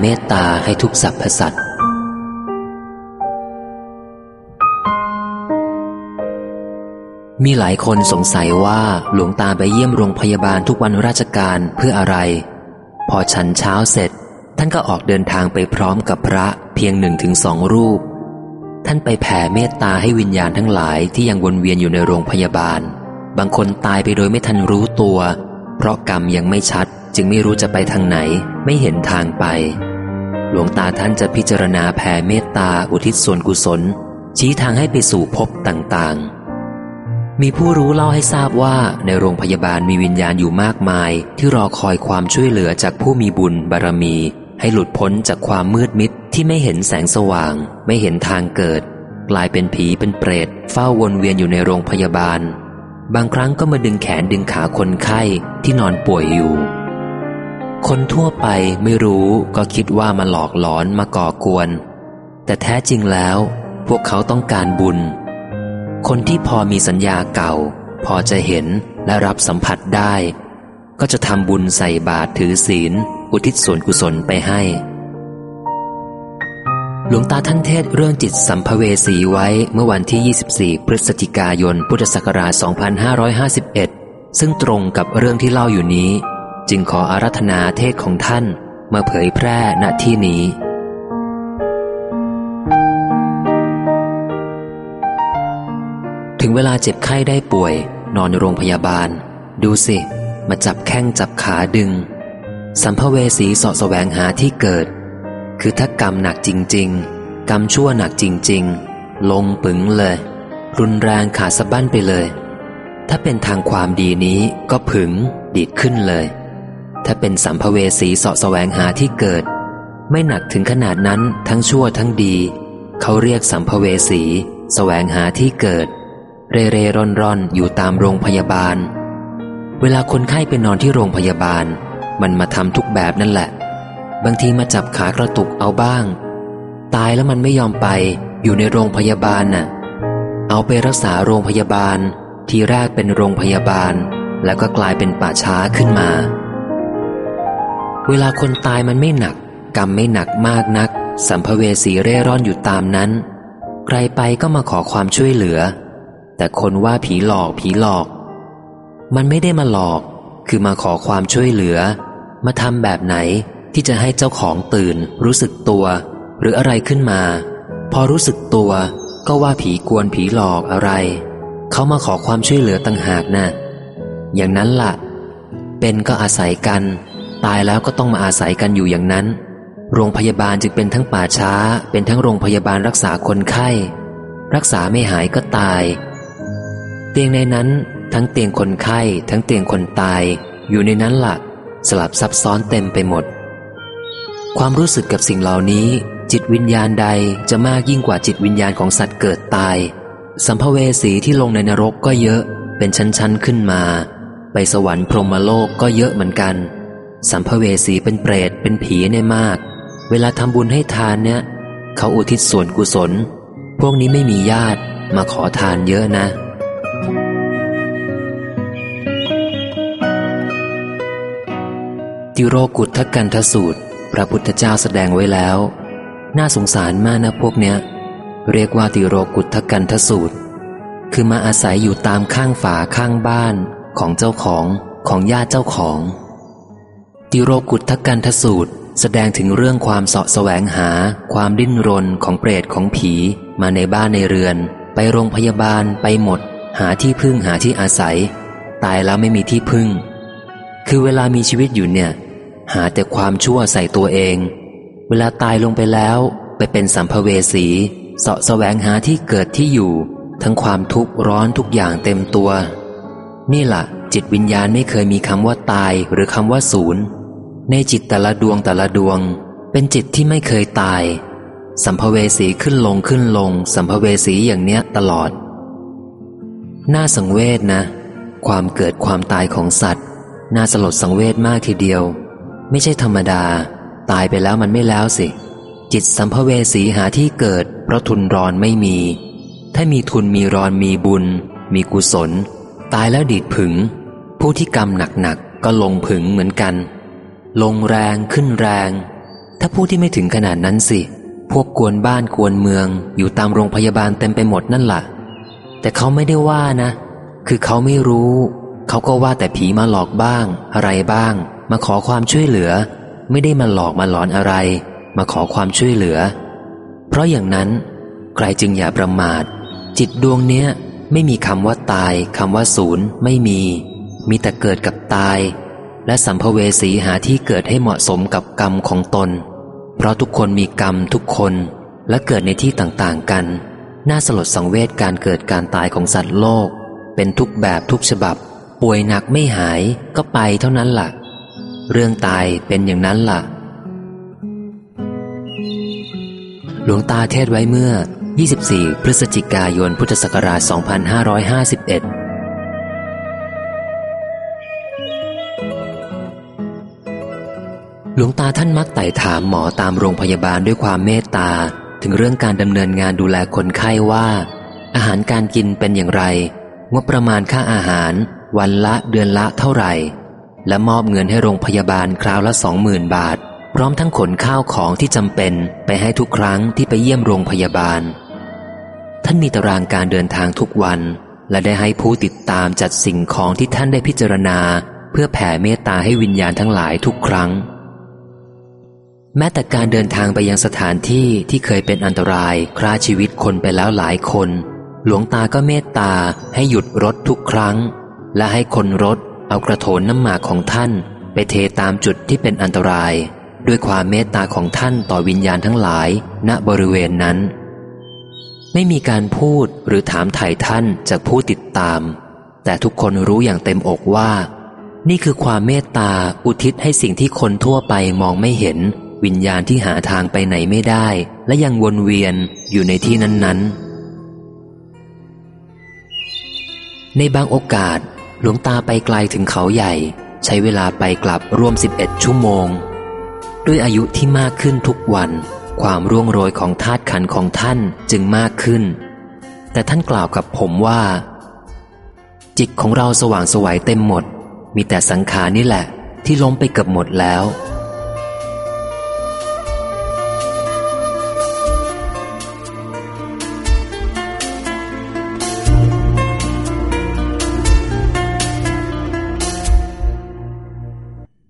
เมตตาให้ทุกสรรพสัตว์มีหลายคนสงสัยว่าหลวงตาไปเยี่ยมโรงพยาบาลทุกวันราชการเพื่ออะไร พอฉันเช้าเสร็จ ท่านก็ออกเดินทางไปพร้อมกับพระเพียงหนึ่งถึงสองรูป ท่านไปแผ่เมตตาให้วิญญาณทั้งหลายที่ยังวนเวียนอยู่ในโรงพยาบาล บางคนตายไปโดยไม่ทันรู้ตัว เพราะกรรมยังไม่ชัด จึงไม่รู้จะไปทางไหน ไม่เห็นทางไป หลวงตาท่านจะพิจารณาแผ่เมตตาอุทิศส่วนกุศล ชี้ทางให้ไปสู่ภพต่างๆ มีผู้รู้เล่าให้ทราบว่าในโรงพยาบาลมีวิญญาณอยู่มากมาย ที่รอคอยความช่วยเหลือจากผู้มีบุญบารมี ให้หลุดพ้นจากความมืดมิดที่ไม่เห็นแสงสว่าง ไม่เห็นทางเกิด กลายเป็นผีเป็นเปรต เฝ้าวนเวียนอยู่ในโรงพยาบาล บางครั้งก็มาดึงแขนดึงขาคนไข้ที่นอนป่วยอยู่ คนทั่วไปไม่รู้ก็คิดว่ามาหลอกหลอนมาก่อกวน แต่แท้จริงแล้ว พวกเขาต้องการบุญ คนที่พอมีสัญญาเก่า พอจะเห็นและรับสัมผัสได้ ก็จะทำบุญใส่บาตรถือศีล อุทิศส่วนกุศลไปให้ หลวงตาท่านเทศเรื่องจิตสัมภเวสีไว้เมื่อวันที่ 24 พฤศจิกายน พุทธศักราช 2551 ซึ่งตรงกับเรื่องที่เล่าอยู่นี้ จึงขออารัธนาเทศของท่านมาเผยแพร่ณที่นี้ ถึงเวลาเจ็บไข้ได้ป่วย นอนโรงพยาบาล ดูสิ มาจับแข้งจับขาดึง สัมภเวสีสาะแสวงหาที่เกิด คือถ้ากรรมหนักจริง ๆ กรรมชั่วหนักจริง ๆ ลงปึงเลย รุนแรงขาสะบั้นไปเลยถ้าเป็นทางความดีนี้ก็ผึงดีดขึ้นเลย ถ้าเป็นสัมภเวสีเสาะแสวงหาที่เกิด ไม่หนักถึงขนาดนั้นทั้งชั่วทั้งดี เขาเรียกสัมภเวสีแสวงหาที่เกิด เรเรร่อนร่อนอยู่ตามโรงพยาบาล เวลาคนไข้ไปนอนที่โรงพยาบาล มันมาทำทุกแบบนั่นแหละ บางทีมาจับขากระตุกเอาบ้าง ตายแล้วมันไม่ยอมไปอยู่ในโรงพยาบาลน่ะ เอาไปรักษาโรงพยาบาล ทีแรกเป็นโรงพยาบาล แล้วก็กลายเป็นป่าช้าขึ้นมา เวลาคนตายมันไม่หนัก กรรมไม่หนักมากนัก สัมภเวสีเร่ร่อนอยู่ตามนั้น ใครไปก็มาขอความช่วยเหลือ แต่คนว่าผีหลอกผีหลอก มันไม่ได้มาหลอก คือมาขอความช่วยเหลือ มาทำแบบไหนที่จะให้เจ้าของตื่น รู้สึกตัว หรืออะไรขึ้นมา พอรู้สึกตัว ก็ว่าผีกวนผีหลอกอะไร เขามาขอความช่วยเหลือต่างหากนะ่ะอย่างนั้นละ่ะ เป็นก็อาศัยกัน ตายแล้วก็ต้องมาอาศัยกันอยู่อย่างนั้น โรงพยาบาลจึงเป็นทั้งป่าช้า เป็นทั้งโรงพยาบาลรักษาคนไข้ รักษาไม่หายก็ตาย เตียงในนั้นทั้งเตียงคนไข้ ทั้งเตียงคนตาย อยู่ในนั้นละ่ะ สลับซับซ้อนเต็มไปหมด ความรู้สึกกับสิ่งเหล่านี้ จิตวิญญาณใดจะมากยิ่งกว่าจิตวิญญาณของสัตว์เกิดตาย สัมภเวสีที่ลงในนรกก็เยอะเป็นชั้นๆขึ้นมา ไปสวรรค์พรหมโลกก็เยอะเหมือนกัน สัมภเวสีเป็นเปรตเป็นผีเนี่ยมาก เวลาทำบุญให้ทานเนี่ย เขาอุทิศส่วนกุศล พวกนี้ไม่มีญาติมาขอทานเยอะนะ ติโรกุตทกันทสูตร พระพุทธเจ้าแสดงไว้แล้ว น่าสงสารมากนะพวกเนี้ย เรียกว่าติโรกุตทกันทสูตร คือมาอาศัยอยู่ตามข้างฝาข้างบ้านของเจ้าของของญาติเจ้าของ ติโรกุตทกันทสูตร แสดงถึงเรื่องความเสาะแสวงหา ความดิ้นรนของเปรตของผี มาในบ้านในเรือน ไปโรงพยาบาลไปหมด หาที่พึ่งหาที่อาศัย ตายแล้วไม่มีที่พึ่ง คือเวลามีชีวิตอยู่เนี่ย หาแต่ความชั่วใส่ตัวเอง เวลาตายลงไปแล้ว ไปเป็นสัมภเวสีเสาะแสวงหาที่เกิดที่อยู่ ทั้งความทุกข์ร้อนทุกอย่างเต็มตัว นี่ละ่ะจิตวิญญาณไม่เคยมีคำว่าตายหรือคำว่าศูนย์ ในจิตแต่ละดวงแต่ละดวง เป็นจิตที่ไม่เคยตาย สัมภเวสีขึ้นลงขึ้นลง สัมภเวสีอย่างเนี้ยตลอด น่าสังเวชนะ ความเกิดความตายของสัตว์ น่าสลดสังเวชมากทีเดียว ไม่ใช่ธรรมดา ตายไปแล้วมันไม่แล้วสิ จิตสัมภเวสีหาที่เกิด เพราะทุนรอนไม่มี ถ้ามีทุนมีรอนมีบุญ มีกุศล ตายแล้วดีดผึง ผู้ที่กรรมหนักๆกก็ลงผึงเหมือนกัน ลงแรงขึ้นแรงถถ้าผู้ที่ไม่ถึงขนาดนั้นสิ พวกกวนบ้านกวนเมือง อยู่ตามโรงพยาบาลเต็มไปหมดนั่นละ่ะ แต่เขาไม่ได้ว่านะ คือเขาไม่รู้ เขาก็ว่าแต่ผีมาหลอกบ้าง อะไรบ้าง มาขอความช่วยเหลือ ไม่ได้มาหลอกมาหลอนอะไร มาขอความช่วยเหลือ เพราะอย่างนั้น ใครจึงอย่าประมาท จิตดวงเนี้ยไม่มีคำว่าตายคำว่าศูนย์ไม่มี มีแต่เกิดกับตาย และสัมภเวสีหาที่เกิดให้เหมาะสมกับกรรมของตน เพราะทุกคนมีกรรมทุกคนและเกิดในที่ต่างๆกัน น่าสลดสังเวชการเกิดการตายของสัตว์โลก เป็นทุกแบบทุกฉบับ ป่วยหนักไม่หายก็ไปเท่านั้นละ่ะ เรื่องตายเป็นอย่างนั้นละ่ะ หลวงตาเทศไว้เมื่อ 24 พฤศจิกายนพุทธศักราช 2551 หลวงตาท่านมักไต่ถามหมอตามโรงพยาบาลด้วยความเมตตา ถึงเรื่องการดำเนินงานดูแลคนไข้ว่า อาหารการกินเป็นอย่างไรงบประมาณค่าอาหาร วันละเดือนละเท่าไหร่ และมอบเงินให้โรงพยาบาลคราวละสองหมื่นบาท พร้อมทั้งขนข้าวของที่จำเป็นไปให้ทุกครั้งที่ไปเยี่ยมโรงพยาบาล ท่านมีตารางการเดินทางทุกวัน และได้ให้ผู้ติดตามจัดสิ่งของที่ท่านได้พิจารณา เพื่อแผ่เมตตาให้วิญญาณทั้งหลายทุกครั้ง แม้แต่การเดินทางไปยังสถานที่ที่เคยเป็นอันตรายฆ่าชีวิตคนไปแล้วหลายคน หลวงตาก็เมตตาให้หยุดรถทุกครั้ง และให้คนรถเอากระโถนน้ำหมากของท่าน ไปเทตามจุดที่เป็นอันตราย ด้วยความเมตตาของท่านต่อวิญญาณทั้งหลาย ณบริเวณนั้น ไม่มีการพูดหรือถามไถ่ท่านจากผู้ติดตาม แต่ทุกคนรู้อย่างเต็มอกว่า นี่คือความเมตตาอุทิศให้สิ่งที่คนทั่วไปมองไม่เห็น วิญญาณที่หาทางไปไหนไม่ได้ และยังวนเวียนอยู่ในที่นั้น ๆ ในบางโอกาส หลวงตาไปไกลถึงเขาใหญ่ ใช้เวลาไปกลับรวม 11 ชั่วโมง ด้วยอายุที่มากขึ้นทุกวัน ความร่วงโรยของธาตุขันของท่านจึงมากขึ้น แต่ท่านกล่าวกับผมว่า จิตของเราสว่างสวัยเต็มหมด มีแต่สังขารนี่แหละ ที่ล้มไปเกือบหมดแล้ว